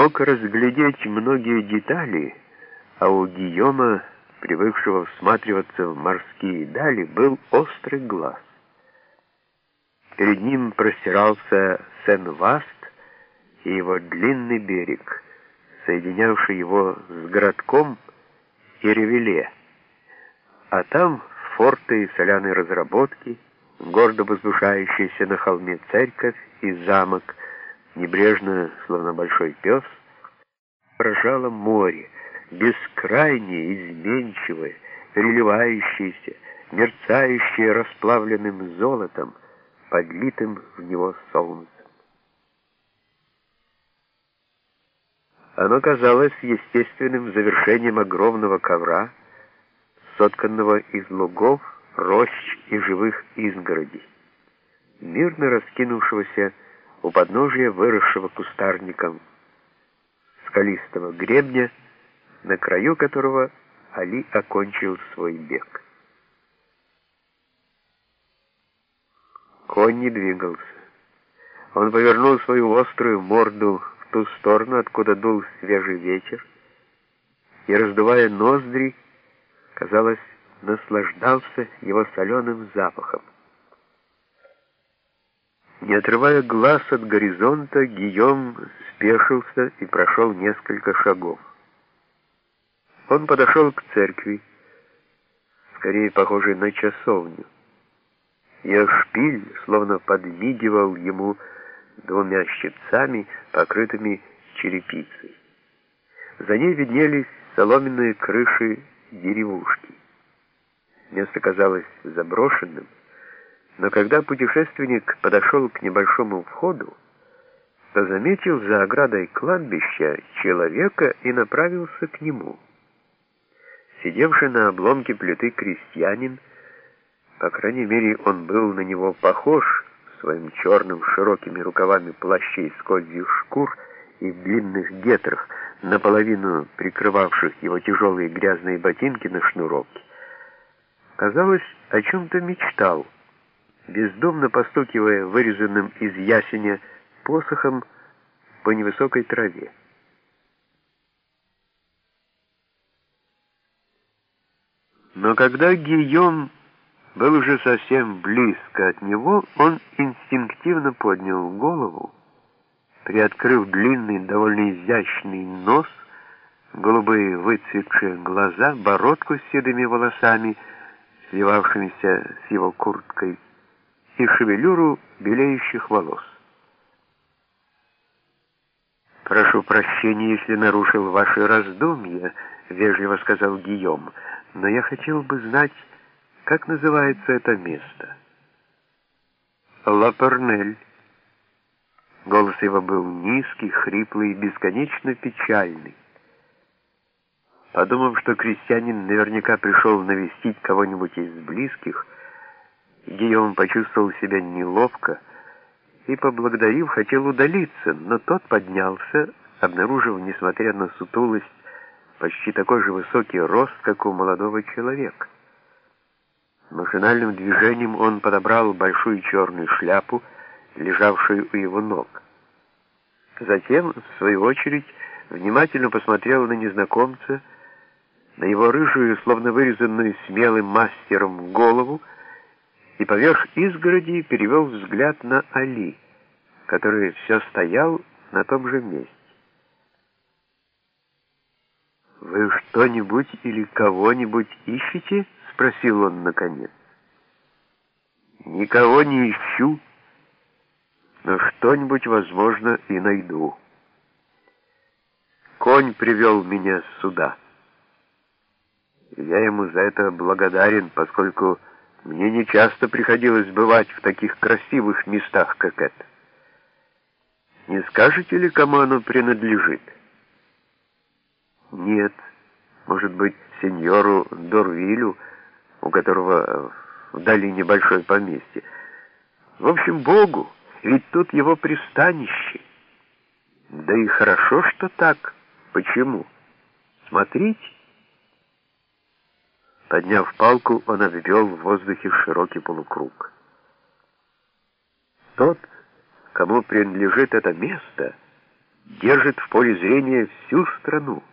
мог разглядеть многие детали, а у Гийома, привыкшего всматриваться в морские дали, был острый глаз. Перед ним простирался Сен-Васт и его длинный берег, соединявший его с городком Иревеле, а там форты и соляные разработки, гордо возвышающиеся на холме церковь и замок, небрежно, словно большой пес, поражало море, бескрайнее, изменчивое, переливающееся, мерцающее расплавленным золотом, подлитым в него солнцем. Оно казалось естественным завершением огромного ковра, сотканного из лугов, рощ и живых изгородей, мирно раскинувшегося у подножия выросшего кустарником скалистого гребня, на краю которого Али окончил свой бег. Конь не двигался. Он повернул свою острую морду в ту сторону, откуда дул свежий ветер, и, раздувая ноздри, казалось, наслаждался его соленым запахом. Не отрывая глаз от горизонта, Гийом спешился и прошел несколько шагов. Он подошел к церкви, скорее похожей на часовню. Ее шпиль словно подмигивал ему двумя щипцами, покрытыми черепицей. За ней виднелись соломенные крыши деревушки. Место казалось заброшенным, но когда путешественник подошел к небольшому входу, то заметил за оградой кладбища человека и направился к нему. Сидевший на обломке плиты крестьянин, по крайней мере, он был на него похож своим черным широкими рукавами плащей из козьих шкур и в длинных гетрах, наполовину прикрывавших его тяжелые грязные ботинки на шнуровке. Казалось, о чем-то мечтал — бездумно постукивая вырезанным из ясеня посохом по невысокой траве. Но когда Гийом был уже совсем близко от него, он инстинктивно поднял голову, приоткрыв длинный, довольно изящный нос, голубые выцветшие глаза, бородку с седыми волосами, сливавшимися с его курткой, и шевелюру белеющих волос. «Прошу прощения, если нарушил ваши раздумья», — вежливо сказал Гийом, «но я хотел бы знать, как называется это место». «Ла Пернель». Голос его был низкий, хриплый и бесконечно печальный. Подумав, что крестьянин наверняка пришел навестить кого-нибудь из близких, Гийом почувствовал себя неловко и, поблагодарив, хотел удалиться, но тот поднялся, обнаружив, несмотря на сутулость, почти такой же высокий рост, как у молодого человека. Машинальным движением он подобрал большую черную шляпу, лежавшую у его ног. Затем, в свою очередь, внимательно посмотрел на незнакомца, на его рыжую, словно вырезанную смелым мастером, голову, и поверх изгороди перевел взгляд на Али, который все стоял на том же месте. «Вы что-нибудь или кого-нибудь ищете?» — спросил он наконец. «Никого не ищу, но что-нибудь, возможно, и найду. Конь привел меня сюда. Я ему за это благодарен, поскольку мне не часто приходилось бывать в таких красивых местах, как это. Не скажете ли, кому оно принадлежит? Нет. Может быть, сеньору Дорвилю, у которого в долине большое поместье. В общем, Богу, ведь тут его пристанище. Да и хорошо, что так. Почему? Смотрите. Подняв палку, он обвел в воздухе широкий полукруг. Тот, кому принадлежит это место, держит в поле зрения всю страну.